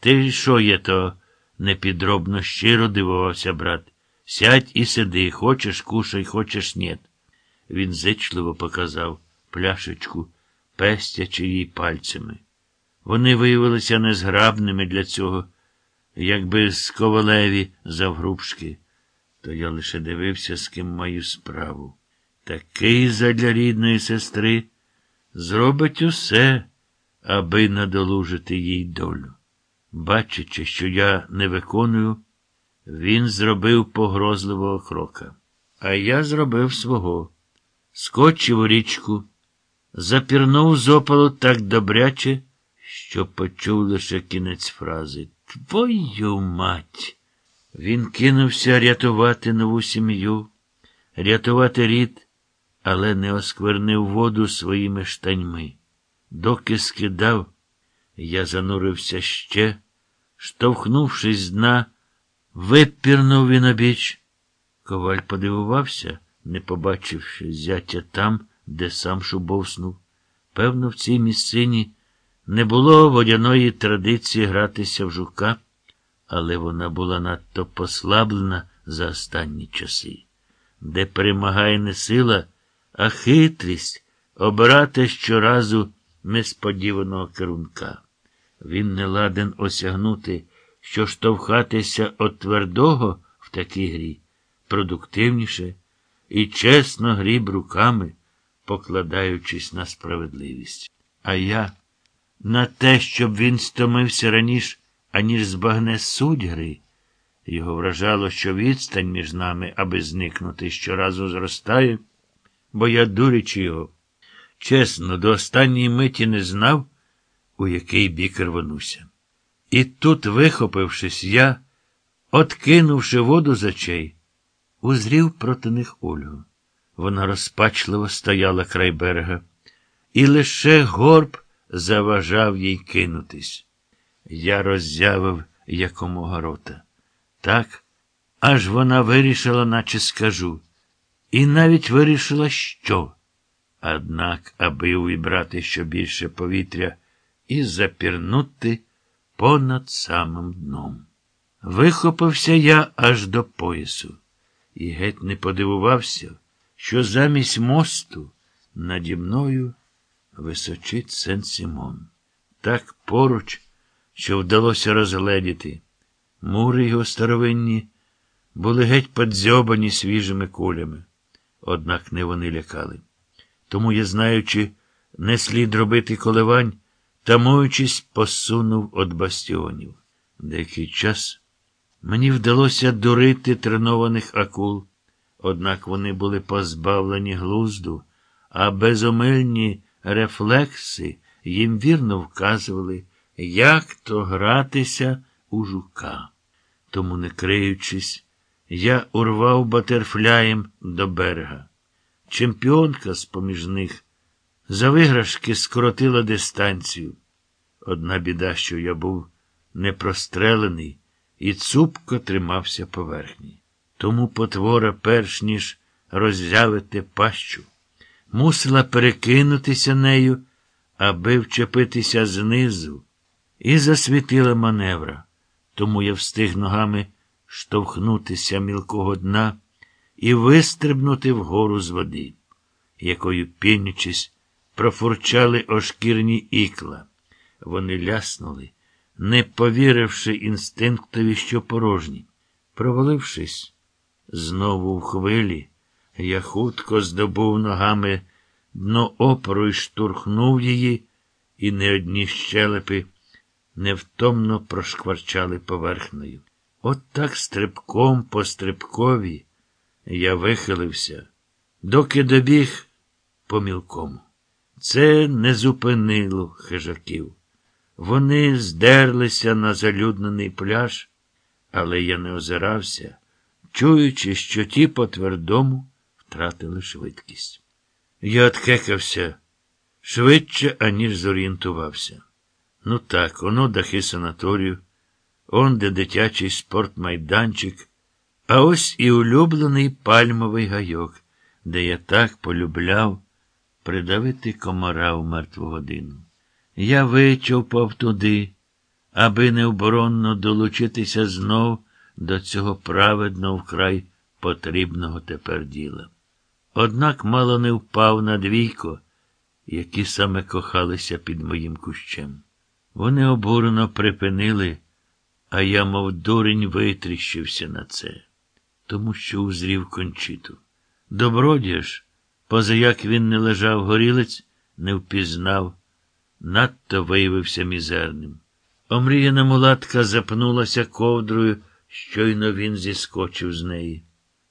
Ти що є то? непідробно щиро дивувався брат. Сядь і сиди, хочеш кушай, хочеш нєт. Він зичливо показав пляшечку, пестячи її пальцями. Вони виявилися незграбними для цього, якби з ковалеві завгрубшки, то я лише дивився, з ким маю справу. Такий задля рідної сестри зробить усе, аби надолужити їй долю. Бачачи, що я не виконую, він зробив погрозливого крока. А я зробив свого. Скочив у річку, запірнув з опалу так добряче, що почув лише кінець фрази. Твою мать! Він кинувся рятувати нову сім'ю, рятувати рід, але не осквернив воду своїми штаньми. Доки скидав, я занурився ще, штовхнувшись з дна, випірнув він обіч. Коваль подивувався, не побачивши зятя там, де сам шубовснув. Певно, в цій місцині не було водяної традиції гратися в жука, але вона була надто послаблена за останні часи, де перемагає не сила, а хитрість обирати щоразу несподіваного керунка. Він не ладен осягнути, що штовхатися від твердого в такій грі продуктивніше і чесно гріб руками, покладаючись на справедливість. А я на те, щоб він стомився раніше, аніж збагне суть гри. Його вражало, що відстань між нами, аби зникнути, щоразу зростає, бо я дурячи його. Чесно, до останньої миті не знав, у який бік рвануся. І тут, вихопившись, я, откинувши воду з очей, узрів проти них Ольгу. Вона розпачливо стояла край берега, і лише горб заважав їй кинутись. Я роззявив якомога рота. Так, аж вона вирішила, наче скажу, і навіть вирішила, що. Однак, аби увібрати що більше повітря і запірнути понад самим дном. Вихопився я аж до поясу і геть не подивувався, що замість мосту наді мною височить сен Симон. Так поруч, що вдалося розгледіти. Мури його старовинні були геть подзьобані свіжими кулями, однак не вони лякали. Тому я, знаючи, не слід робити коливань, тамуючись, посунув від бастіонів. Деякий час мені вдалося дурити тренованих акул, однак вони були позбавлені глузду, а безомильні рефлекси їм вірно вказували, як то гратися у жука. Тому, не криючись, я урвав батерфляєм до берега. Чемпіонка з поміж них за виграшки скоротила дистанцію. Одна біда, що я був непрострелений і цупко тримався поверхні. Тому потвора, перш ніж роззявити пащу, мусила перекинутися нею, аби вчепитися знизу, і засвітила маневра. Тому я встиг ногами штовхнутися мілкого дна і вистрибнути вгору з води, якою пінячись, профурчали ошкірні ікла. Вони ляснули, не повіривши інстинктові, що порожні. Провалившись знову в хвилі, я хутко здобув ногами дно опору і штурхнув її, і не одні щелепи невтомно прошкварчали поверхнею. От так стрибком по стрибкові я вихилився, доки добіг по мілкому. Це не зупинило хижаків. Вони здерлися на залюднений пляж, але я не озирався, чуючи, що ті по твердому втратили швидкість. Я откекався швидше, аніж зорієнтувався. Ну так, воно дахи санаторію, он де дитячий спортмайданчик, а ось і улюблений пальмовий гайок, де я так полюбляв придавити комара в мертву годину. Я вичовпав туди, аби необоронно долучитися знов до цього праведно вкрай потрібного тепер діла. Однак мало не впав на двійко, які саме кохалися під моїм кущем. Вони обурено припинили, а я, мов дурень, витріщився на це, тому що узрів кончиту. Добродія ж, поза як він не лежав горілець, не впізнав, надто виявився мізерним. Омріяна мулатка запнулася ковдрою, щойно він зіскочив з неї.